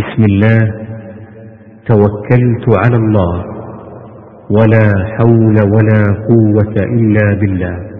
بسم الله. توكلت على الله. ولا حول ولا قوة إلا بالله.